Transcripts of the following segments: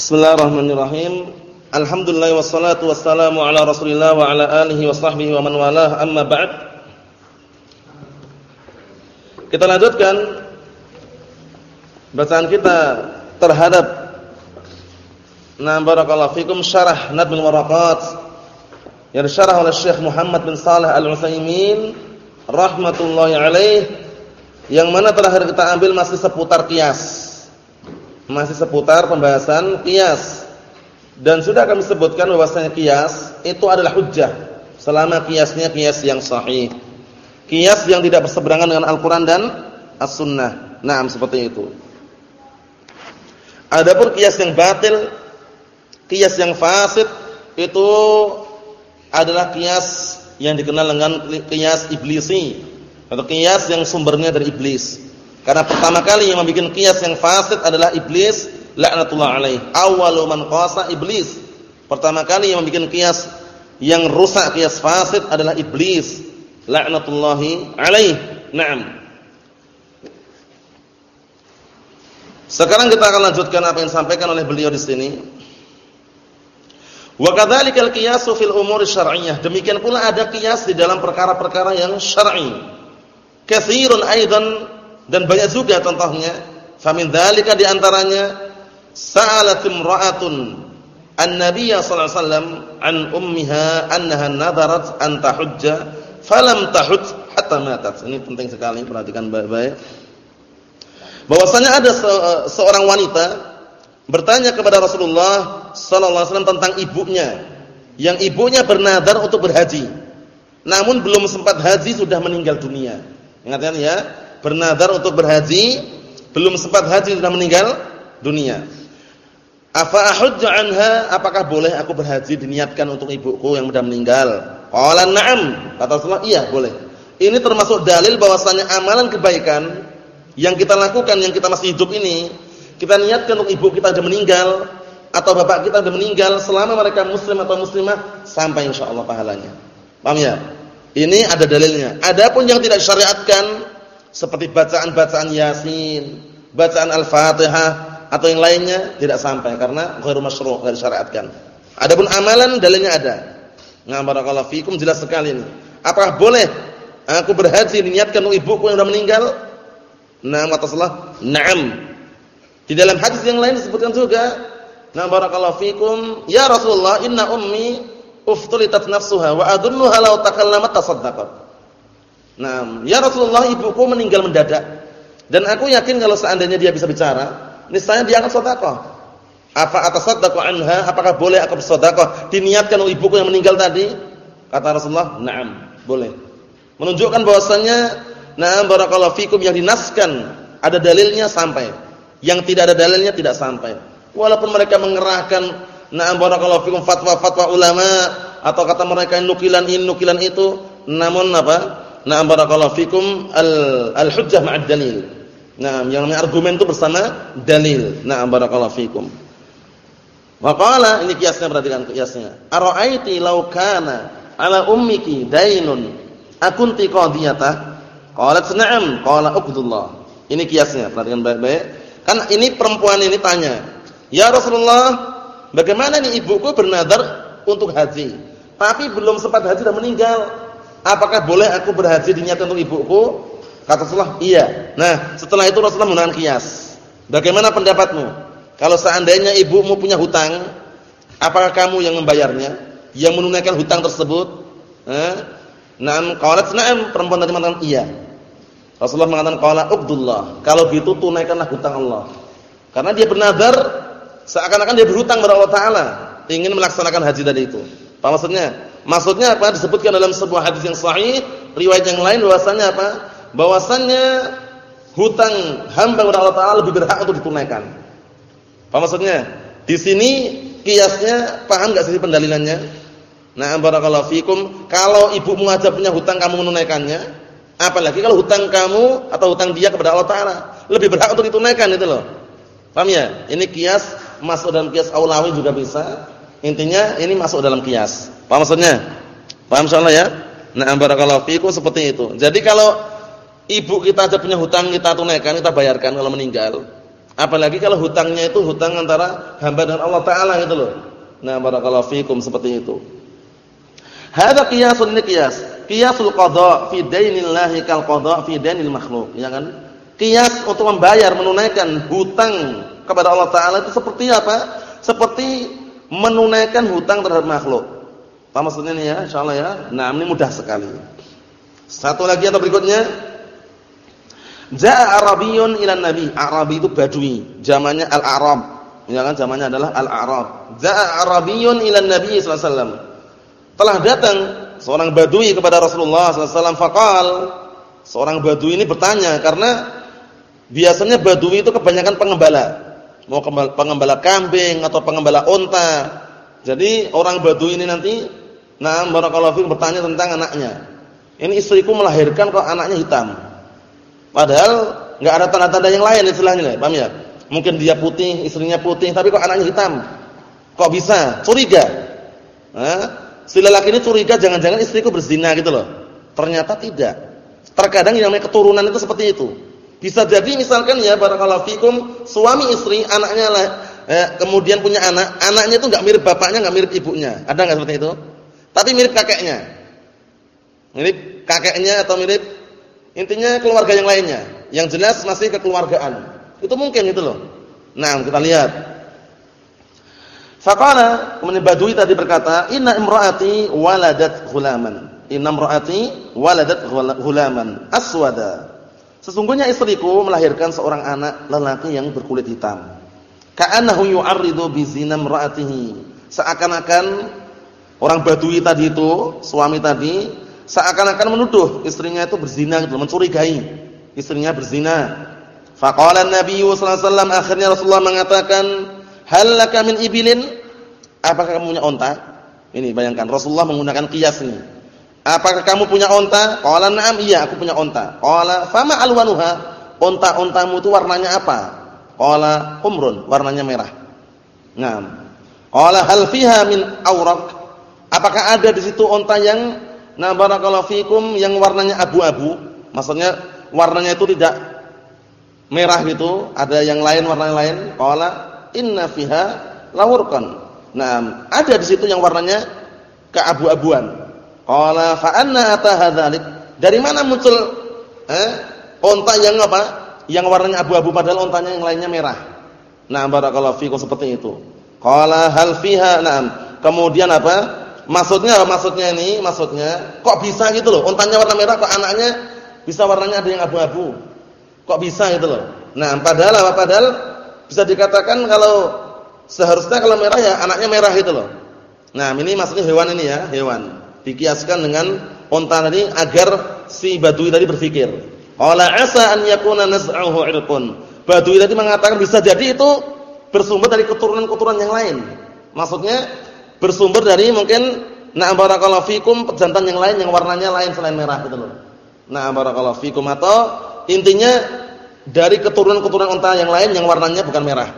Bismillahirrahmanirrahim. Alhamdulillah wassalatu wassalamu ala Rasulillah wa ala alihi wa sahbihi wa man walah. Amma ba'd. Kita lanjutkan bacaan kita terhadap Nah barakallahu fikum syarah Nadmul Waraqat yang disyarah oleh Syekh Muhammad bin Saleh Al-Utsaimin rahmatullahi alaih yang mana terakhir kita ambil masih seputar kias masih seputar pembahasan kias. Dan sudah kami sebutkan bahwasanya kias itu adalah hujjah selama kiasnya kias yang sahih. Kias yang tidak berseberangan dengan Al-Qur'an dan As-Sunnah. Naam seperti itu. Adapun kias yang batil, kias yang fasid itu adalah kias yang dikenal dengan kias iblisi atau kias yang sumbernya dari iblis. Karena pertama kali yang membuat kias yang fasid adalah iblis, laknatullah alaih. Awwalu man qasa iblis. Pertama kali yang membuat kias yang rusak kias fasid adalah iblis, laknatullahi alaih. Naam. Sekarang kita akan lanjutkan apa yang disampaikan oleh beliau di sini. Wa kadzalikal qiyasu fil umuri syar'iyyah. Demikian pula ada kias di dalam perkara-perkara yang syar'i. Katsirun aidan dan banyak juga contohnya. Famin dzalika di antaranya sa'alat imra'atun an-nabiy sallallahu alaihi wasallam an ummiha annaha nadarat an tahujja falam tahujj hatta matat. Ini penting sekali perhatikan baik-baik. Bahwasanya ada se seorang wanita bertanya kepada Rasulullah sallallahu alaihi wasallam tentang ibunya yang ibunya bernadar untuk berhaji. Namun belum sempat haji sudah meninggal dunia. Ingatkan ya, bernadar untuk berhaji, belum sempat haji sudah meninggal dunia. Afa ahujja anha? Apakah boleh aku berhaji diniatkan untuk ibuku yang sudah meninggal? Qala na'am. Kata Rasulullah, iya boleh. Ini termasuk dalil bahwasanya amalan kebaikan yang kita lakukan yang kita masih hidup ini, kita niatkan untuk ibu kita sudah meninggal atau bapak kita sudah meninggal selama mereka muslim atau muslimah sampai insyaallah pahalanya. Paham ya? Ini ada dalilnya. Adapun yang tidak syariatkan seperti bacaan-bacaan Yasin, bacaan Al-Fatihah atau yang lainnya tidak sampai karena ghairu masyru' enggak disyariatkan. Adapun amalan dalilnya ada. Nah, barakallahu fikum jelas sekali ini. Apakah boleh aku berhaji niatkan untuk ibuku yang sudah meninggal? Nah, kata Rasulullah, "Na'am." Di dalam hadis yang lain disebutkan juga, "Nah, barakallahu fikum, ya Rasulullah, inna ummi uftulitat nafsuha wa adunnuha law takallamat tasaddaqat." Nah, ya Rasulullah ibuku meninggal mendadak. Dan aku yakin kalau seandainya dia bisa bicara, niscaya dia akan sedekah. Apa atasaddaqu anha? Apakah boleh aku bersedekah diniatkan oleh ibuku yang meninggal tadi? Kata Rasulullah, "Na'am, boleh." Menunjukkan bahwasannya na'am barakallahu fikum yang dinaskan ada dalilnya sampai. Yang tidak ada dalilnya tidak sampai. Walaupun mereka mengerahkan na'am barakallahu fikum fatwa-fatwa ulama atau kata mereka nukilan ini nukilan itu, namun apa? Nah, barakallahu fikum al-hujjah ma'ad dalil. Nah, yang namanya argumen itu bersama dalil. Nah, barakallahu fikum. Wa qala ini kiasnya perhatikan kiasnya. Ara'aiti law kana ala ummiki dainun akunti qadiyatah? Qalat na'am, qala uqdullah. Ini kiasnya, perhatikan baik-baik. Kan ini perempuan ini tanya, "Ya Rasulullah, bagaimana nih ibuku bernadar untuk haji, tapi belum sempat haji dan meninggal?" Apakah boleh aku berhaji diniatkan untuk ibuku? Kata Rasulullah, iya. Nah, setelah itu Rasulullah menggunakan kias. Bagaimana pendapatmu? Kalau seandainya ibumu punya hutang, apakah kamu yang membayarnya? Yang menunaikan hutang tersebut? Eh? Naam, qalat na'am, perempuan tadi mengatakan iya. Rasulullah mengatakan qala uqdullah. Kalau gitu tunaikanlah hutang Allah. Karena dia bernazar seakan-akan dia berhutang kepada Allah taala, ingin melaksanakan haji tadi itu. Apa maksudnya? Maksudnya apa? Disebutkan dalam sebuah hadis yang sahih, riwayat yang lain bahwasannya apa? Bahwasannya hutang hamba kepada Allah Taala lebih berhak untuk ditunaikan. Apa maksudnya? Di sini kiasnya paham enggak sih pendalilannya? Nah, barakallahu fikum, kalau ibu aja punya hutang kamu menunaikannya, apalagi kalau hutang kamu atau hutang dia kepada Allah Taala, lebih berhak untuk ditunaikan itu loh. Paham ya? Ini kias masuk dalam kias aulawi juga bisa. Intinya ini masuk dalam kias. Paham maksudnya? Paham insyaallah ya? Nah, barakallahu fikum seperti itu. Jadi kalau ibu kita ada punya hutang kita tunaikan, kita bayarkan kalau meninggal. Apalagi kalau hutangnya itu hutang antara hamba dengan Allah taala gitu loh. Nah, barakallahu fikum seperti itu. Hadza qiyasun ini qiyas. Qiyasul qada fi dainillahi kal qada fi dainil makhluk, ya kan? Qiyas untuk membayar menunaikan hutang kepada Allah taala itu seperti apa? Seperti menunaikan hutang terhadap makhluk. Apa maksudnya ini ya? Insyaallah ya. Nah, ini mudah sekali. Satu lagi atau berikutnya Ja'a Arabiyun ila Nabi. Arabi itu Badui, zamannya Al-Arab. Ya kan zamannya adalah Al-Arab. Ja'a Arabiyun ila Nabi sallallahu alaihi wasallam. Telah datang seorang Badui kepada Rasulullah sallallahu alaihi wasallam faqal seorang Badui ini bertanya karena biasanya Badui itu kebanyakan pengembala. Mau pengembala kambing atau pengembala unta. Jadi orang Badui ini nanti nah barakallahu fiikum bertanya tentang anaknya. Ini istriku melahirkan kok anaknya hitam. Padahal nggak ada tanda-tanda yang lain istilahnya, paham ya? Mungkin dia putih, istrinya putih, tapi kok anaknya hitam? Kok bisa? Curiga. Hah? Si lelaki ini curiga jangan-jangan istriku berzina gitu loh. Ternyata tidak. Terkadang yang namanya keturunan itu seperti itu. Bisa jadi misalkan ya barakallahu fikum suami istri anaknya lah eh, kemudian punya anak, anaknya itu enggak mirip bapaknya, enggak mirip ibunya. Ada enggak seperti itu? Tapi mirip kakeknya. Mirip kakeknya atau mirip Intinya keluarga yang lainnya. Yang jelas masih kekeluargaan. Itu mungkin itu loh. Nah, kita lihat. Faqala, kemudian Badui tadi berkata, "Inna imra'ati waladat ghulaman." Inna imra'ati waladat ghulaman aswada. Sesungguhnya istriku melahirkan seorang anak lelaki yang berkulit hitam. Ka'annahu yu'arridu bi zina. Seakan-akan orang Badui tadi itu, suami tadi seakan-akan menuduh istrinya itu berzina gitu, mencurigai istrinya berzina. Faqala Nabi sallallahu alaihi wasallam akhirnya Rasulullah mengatakan, "Hal laka min ibilin?" Apakah kamu punya onta? Ini bayangkan Rasulullah menggunakan kias ini. Apakah kamu punya onta? Qala na'am, iya aku punya onta. Qala fama alwanuha? Onta-ontamu itu warnanya apa? Qala umrun, warnanya merah. Naam. Qala hal fiha min awraq? Apakah ada di situ onta yang Nah, barakallahu fikum yang warnanya abu-abu, maksudnya warnanya itu tidak merah gitu, ada yang lain warna lain. Qala inna fiha lawurqan. Nah, ada di situ yang warnanya keabu-abuan. Qala fa anna atahadzalik? Dari mana muncul eh onta yang apa? Yang warnanya abu-abu padahal ontanya yang lainnya merah. Nah, barakallahu fikum seperti itu. Qala hal fiha na'am. Kemudian apa? Maksudnya maksudnya ini, maksudnya kok bisa gitu loh? Untanya warna merah kok anaknya bisa warnanya ada yang abu-abu. Kok bisa gitu loh? Nah, padahal apa? Padahal bisa dikatakan kalau seharusnya kalau merah ya anaknya merah gitu loh. Nah, ini maksudnya hewan ini ya, hewan. Dikiaskan dengan unta tadi agar si badui tadi berpikir. Qala asa an yakuna naz'uhu irqun. Badui tadi mengatakan bisa jadi itu bersumber dari keturunan-keturunan yang lain. Maksudnya bersumber dari mungkin na barakallahu fikum pejantan yang lain yang warnanya lain selain merah gitu loh. Na barakallahu fikum atau intinya dari keturunan-keturunan unta yang lain yang warnanya bukan merah.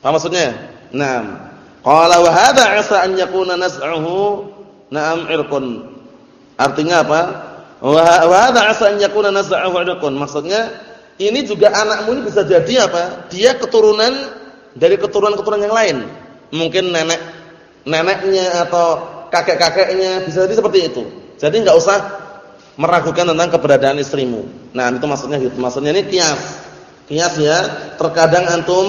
Apa maksudnya? Naam. Qala wa hadha 'asa an yakuna nas'uhu na'am irqun. Artinya apa? Wa hadha 'asa an yakuna nas'uhu irqun. Maksudnya ini juga anakmu ini bisa jadi apa? Dia keturunan dari keturunan-keturunan yang lain. Mungkin nenek neneknya atau kakek-kakeknya bisa jadi seperti itu. Jadi enggak usah meragukan tentang keberadaan istrimu. Nah, itu maksudnya gitu. Maksudnya ini kias. Kias ya. Terkadang antum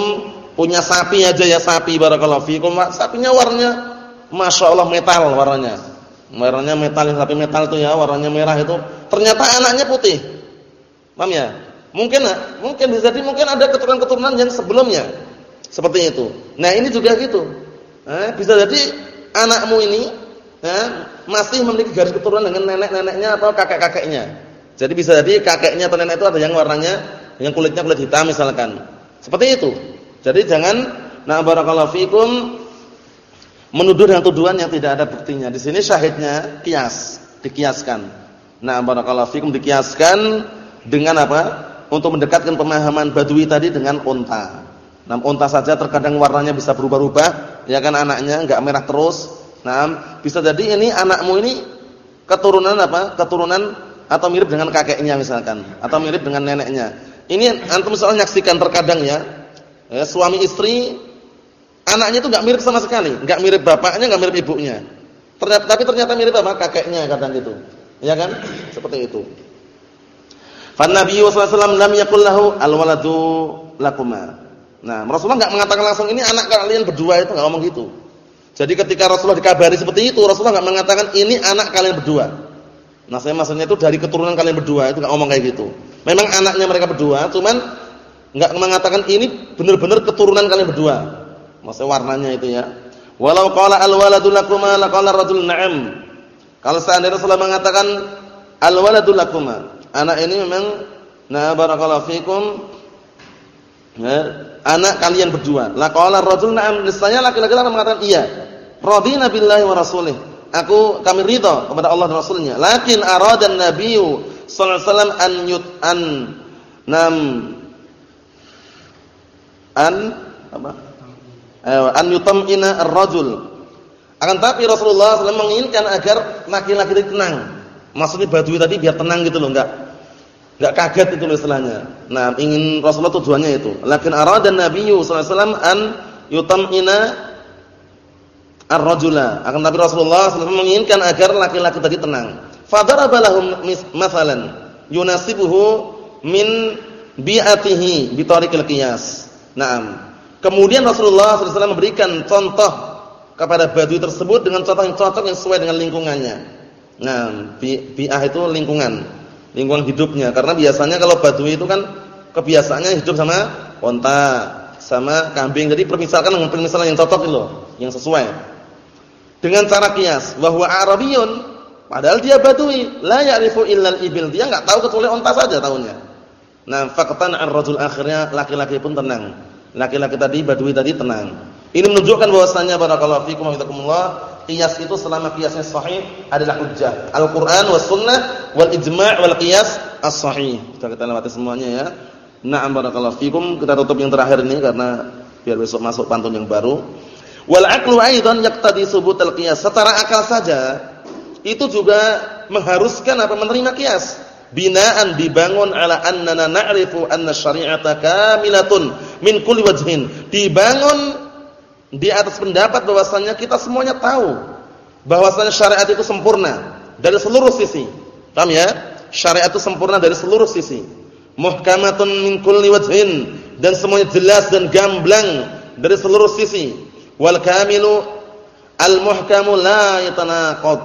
punya sapi aja ya sapi barakallahu fikum. Sapinya warnanya Masya Allah metal warnanya. Warnanya metal, sapi metal itu ya, warnanya merah itu. Ternyata anaknya putih. Paham ya? Mungkin mungkin bisa jadi mungkin ada keturunan-keturunan yang sebelumnya. Seperti itu. Nah, ini juga gitu. Eh, bisa jadi anakmu ini eh, masih memiliki garis keturunan dengan nenek-neneknya atau kakek-kakeknya. Jadi bisa jadi kakeknya atau nenek itu ada yang warnanya yang kulitnya kulit hitam misalkan. Seperti itu. Jadi jangan na barakallahu fikum menuduh dengan tuduhan yang tidak ada buktinya. Di sini syahidnya kias, dikiaskan. Nah, barakallahu fikum dikiaskan dengan apa? Untuk mendekatkan pemahaman Badui tadi dengan unta. Nah, unta saja terkadang warnanya bisa berubah-ubah, ya kan anaknya enggak merah terus. Nah, bisa jadi ini anakmu ini keturunan apa? Keturunan atau mirip dengan kakeknya misalkan, atau mirip dengan neneknya. Ini antum misalnya nyaksikan terkadang ya, Ya, suami istri anaknya itu enggak mirip sama sekali, enggak mirip bapaknya, enggak mirip ibunya. Ternyata tapi ternyata mirip apa? kakeknya kadang gitu. Ya kan? Seperti itu. Fan Nabi sallallahu alaihi wasallam lam yakul lahu lakuma. Nah, Rasulullah enggak mengatakan langsung ini anak kalian berdua itu enggak ngomong gitu. Jadi ketika Rasulullah dikabari seperti itu, Rasulullah enggak mengatakan ini anak kalian berdua. Nah, saya maksudnya itu dari keturunan kalian berdua itu enggak ngomong kayak gitu. Memang anaknya mereka berdua, cuman enggak mengatakan ini benar-benar keturunan kalian berdua. Maksudnya warnanya itu ya. Walau qala al-waladu lakuma laqala ar-rajul na'am. Kalau seandainya Rasulullah mengatakan al-waladu lakuma, anak ini memang na barakallahu fikum ya, anak kalian berdua. La qala ar-rajul na'am, niscaya laki-laki akan mengatakan iya. Radina billahi wa rasulih. Aku kami ridha kepada Allah dan Rasulnya. Lakin arada an-nabiyyu sallallahu alaihi wasallam an yut an nam an apa? Eh, an yutamina ar-rajul. Akan tapi Rasulullah SAW menginginkan agar laki-laki itu tenang. Maksudnya badui tadi biar tenang gitu loh, enggak enggak kaget itu istilahnya. Nah, ingin Rasulullah tujuannya itu. Lakin arada Nabi sallallahu alaihi wasallam an yutamina ar-rajula. Akan tapi Rasulullah SAW menginginkan agar laki-laki tadi tenang. Fadaraba lahum masalan yunasibuhu min bi'atihi bi tariqil qiyas. Naam. Kemudian Rasulullah SAW memberikan contoh kepada badui tersebut dengan contoh yang cocok yang sesuai dengan lingkungannya. Nah, bi'ah itu lingkungan, lingkungan hidupnya. Karena biasanya kalau badui itu kan kebiasaannya hidup sama onta, sama kambing. Jadi permisalkan dengan permisalan yang cocok itu yang sesuai. Dengan cara kias, bahwa Arabiyun, padahal dia badui, la ya'rifu illal ibil. Dia enggak tahu kecuali onta saja tahunya. Nah, faqtan ar-rajul akhirnya laki-laki pun tenang. Laki-laki tadi badui tadi tenang. Ini menunjukkan bahwasanya barakallahu fikum wa jazakumullah qiyas itu selama qiyasnya sahih adalah hujjah. Al-Qur'an was sunnah wal ijma' wal qiyas as-sahih. Sudah kita lewati semuanya ya. Na'am barakallahu fikum. Kita tutup yang terakhir ini karena biar besok masuk pantun yang baru. Wal aqlu aidan yaqtadi subut al-qiyas. Secara akal saja itu juga mengharuskan apa menerima qiyas. Binaan dibangun ala annana na'rifu anna syari'ata kamilatun min kulli wajhin. Dibangun di atas pendapat bahwasanya kita semuanya tahu bahwasanya syariat itu sempurna dari seluruh sisi. Paham ya? Syariat itu sempurna dari seluruh sisi. Muhkamatun min kulli wajhin dan semuanya jelas dan gamblang dari seluruh sisi. Wal kamilu al muhkamu la yatanaqad.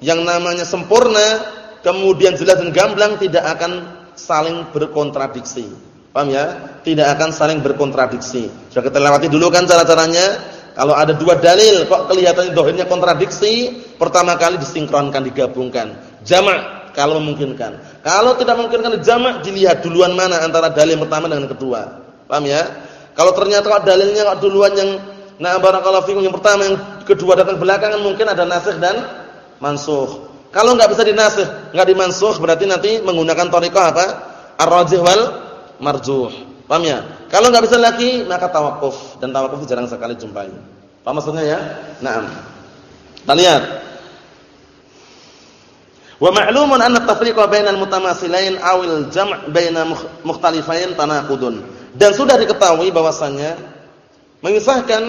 Yang namanya sempurna kemudian jelas dan gamblang tidak akan saling berkontradiksi. Paham ya? Tidak akan saling berkontradiksi. Sudah kita lewati dulu kan cara-caranya. Kalau ada dua dalil kok kelihatannya dohirnya kontradiksi, pertama kali disinkronkan, digabungkan. Jamak kalau memungkinkan. Kalau tidak memungkinkan jamak, dilihat duluan mana antara dalil pertama dengan kedua. Paham ya? Kalau ternyata kok dalilnya kok duluan yang nah barakallahu fikum yang pertama, yang kedua datang belakangan mungkin ada nasikh dan mansuh. Kalau enggak bisa dinasih, enggak dimansuh berarti nanti menggunakan thariqah apa? Ar-rajih wal marjuh. Paham ya? Kalau enggak bisa lagi maka tawakuf dan tawakuf jarang sekali jumpai. Paham maksudnya ya? Naam. Kita lihat. Wa ma'lumun anna tafriqa bainal mutamasilain awil jam' baina mukhtalifain tanaqudun. Dan sudah diketahui bahwasannya memisahkan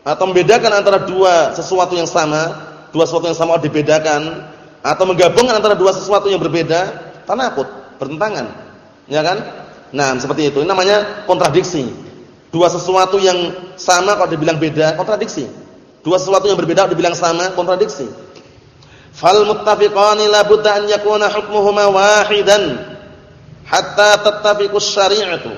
atau membedakan antara dua sesuatu yang sama, dua sesuatu yang sama dibedakan atau menggabungkan antara dua sesuatu yang berbeda, tanaqud, bertentangan. Ya kan? Nah, seperti itu. Ini namanya kontradiksi. Dua sesuatu yang sama kalau dibilang beda, kontradiksi. Dua sesuatu yang berbeda kalau dibilang sama, kontradiksi. Fal muttafiqani la budda an yakuna hukmuhuma wahidan hatta tattafiqus syari'atu.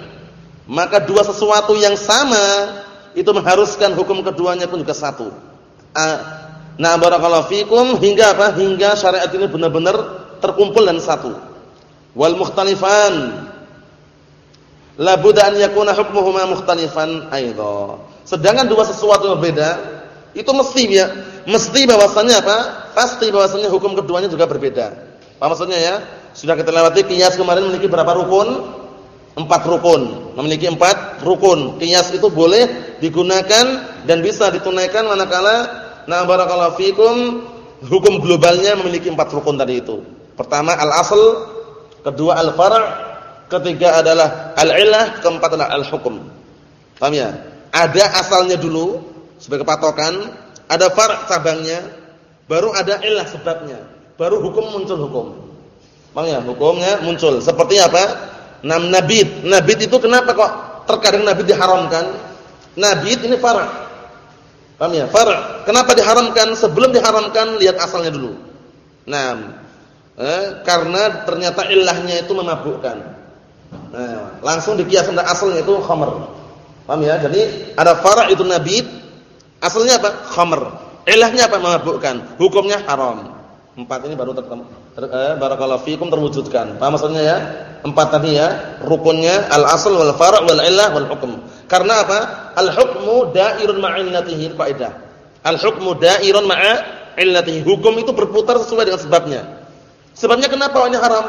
Maka dua sesuatu yang sama itu mengharuskan hukum keduanya pun juga satu. Nah, barakallahu fikum hingga apa? Hingga syariat ini benar-benar terkumpul dan satu. Wal mukhtalifan la budda an yakuna hukmuhuma mukhtalifan aidha. Sedangkan dua sesuatu yang berbeda itu mesti ya, mesti bahwasannya apa? Pasti bahwasannya hukum keduanya juga berbeda. Apa maksudnya ya? Sudah kita lewati qiyas kemarin memiliki berapa rukun? Empat rukun. Memiliki empat rukun. Qiyas itu boleh digunakan dan bisa ditunaikan manakala na barakallahu fikum hukum globalnya memiliki empat rukun tadi itu. Pertama al-asl, kedua al-far', ketiga adalah al-illah, keempat adalah al-hukum. Paham ya? Ada asalnya dulu sebagai patokan, ada far' cabangnya, baru ada ilah sebabnya, baru hukum muncul hukum. Paham ya? Hukumnya muncul. Seperti apa? Nam nabit. Nabit itu kenapa kok terkadang nabit diharamkan? Nabit ini far'. Paham ya? Far'. Kenapa diharamkan? Sebelum diharamkan lihat asalnya dulu. Nah, eh, karena ternyata ilahnya itu memabukkan. Nah, langsung dikiaskan asalnya itu khamr. Paham ya? Jadi ada fara' itu nabit, asalnya apa? Khamr. Ilahnya apa? Memabukkan. Hukumnya haram. Empat ini baru tertemu. Ter, eh, barakallahu fikum terwujudkan. Paham maksudnya ya? Empat tadi ya, rukunnya al-asl wal fara' wal illah wal hukm. Karena apa? Al-hukmu da'irun ma'illatihi kaidah. Al-hukmu da'irun ma'a illatihi. Hukum itu berputar sesuai dengan sebabnya. Sebabnya kenapa ini haram?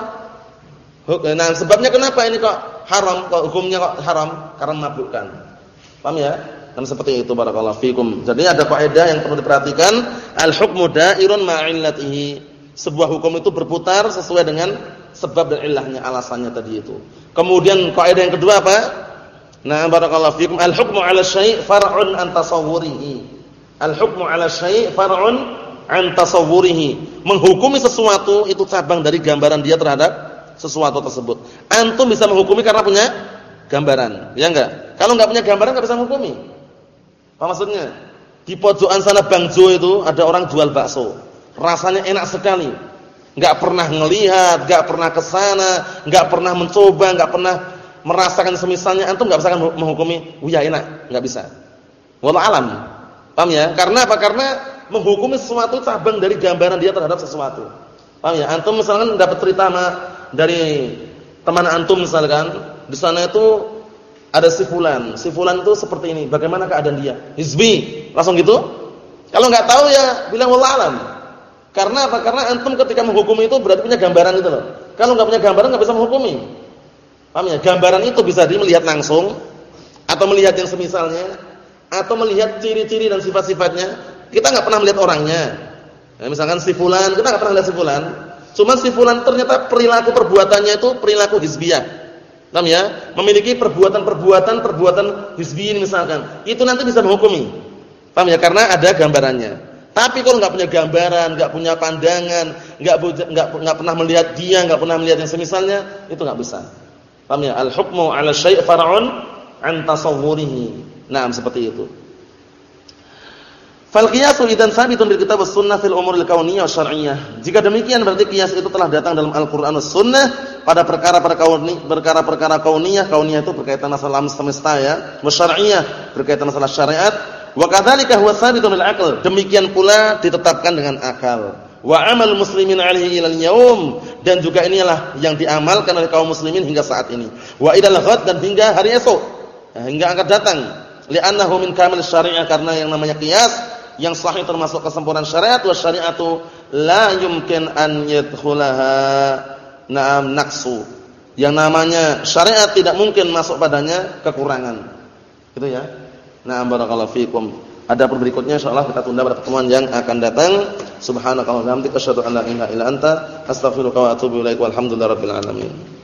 Nah, sebabnya kenapa ini kok haram? Kok hukumnya kok haram? Karena memabukkan. Paham ya? Dan seperti itu barakallahu fikum. Jadi ada kaidah yang perlu diperhatikan, al-hukmu da'irun ma'illatihi. Sebuah hukum itu berputar sesuai dengan sebab dan ilahnya, alasannya tadi itu. Kemudian kaidah yang kedua apa? Nah, barakallahu fikum, al-hukmu 'ala syai' far'un an tasawwurihi. Al-hukmu 'ala syai' far'un an tasawwurihi. Menghukumi sesuatu itu cabang dari gambaran dia terhadap sesuatu tersebut. Antum bisa menghukumi karena punya gambaran, ya enggak? Kalau enggak punya gambaran enggak bisa menghukumi. Apa maksudnya? Di pojokan sana Bang Jo itu ada orang jual bakso. Rasanya enak sekali. Enggak pernah ngelihat, enggak pernah ke sana, enggak pernah mencoba, enggak pernah merasakan semisalnya antum enggak bisa menghukumi, "Oh enak." Enggak bisa. Wallah alam. Paham ya? Karena apa? Karena menghukumi sesuatu cabang dari gambaran dia terhadap sesuatu. Paham ya? Antum misalkan dapat cerita dari teman antum misalkan, di sana itu ada si fulan. Si fulan itu seperti ini. Bagaimana keadaan dia? Hizbi. Langsung gitu? Kalau nggak tahu ya bilang wallah alam. Karena apa? Karena antum ketika menghukumi itu berarti punya gambaran itu loh. Kalau nggak punya gambaran nggak bisa menghukumi. Paham ya? Gambaran itu bisa dilihat langsung atau melihat yang semisalnya atau melihat ciri-ciri dan sifat-sifatnya. Kita nggak pernah melihat orangnya. Ya, misalkan si fulan, kita nggak pernah lihat si fulan. Cuma si fulan ternyata perilaku perbuatannya itu perilaku hizbiyah. Paham ya? Memiliki perbuatan-perbuatan perbuatan hizbiyin misalkan. Itu nanti bisa menghukumi. Paham ya? Karena ada gambarannya. Tapi kalau enggak punya gambaran, enggak punya pandangan, enggak enggak pernah melihat dia, enggak pernah melihat yang semisalnya, itu enggak bisa. Paham ya? Al-hukmu 'ala syai' far'un 'an tasawwurihi. Nah, seperti itu. Fal qiyasu idan sabitun bil kitab sunnah fil umuril kauniyah syar'iyyah. Jika demikian berarti qiyas itu telah datang dalam Al-Qur'an was sunnah pada perkara-perkara perkara-perkara kauniyah. Kauniyah itu berkaitan masalah alam semesta ya, was berkaitan masalah syariat. Wa kadzalika huwa sabitun bil aql. Demikian pula ditetapkan dengan akal. Wa amal muslimin alaihi ilal yaum dan juga inilah yang diamalkan oleh kaum muslimin hingga saat ini. Wa ilal ghad dan hingga hari esok. Hingga akan datang. Li'annahu min kamil syariah karena yang namanya qiyas yang sahih termasuk kesempurnaan syariat wa syariatu la yumkin an yadkhulaha na'am naqsu. Yang namanya syariat tidak mungkin masuk padanya kekurangan. Gitu ya. Na'am barakallahu fikum. Ada berikutnya insyaallah kita tunda pada pertemuan yang akan datang. Subhanakallahumma wa bihamdika asyhadu an la ilaha illa anta astaghfiruka wa atubu ilaik. Walhamdulillahirabbil alamin.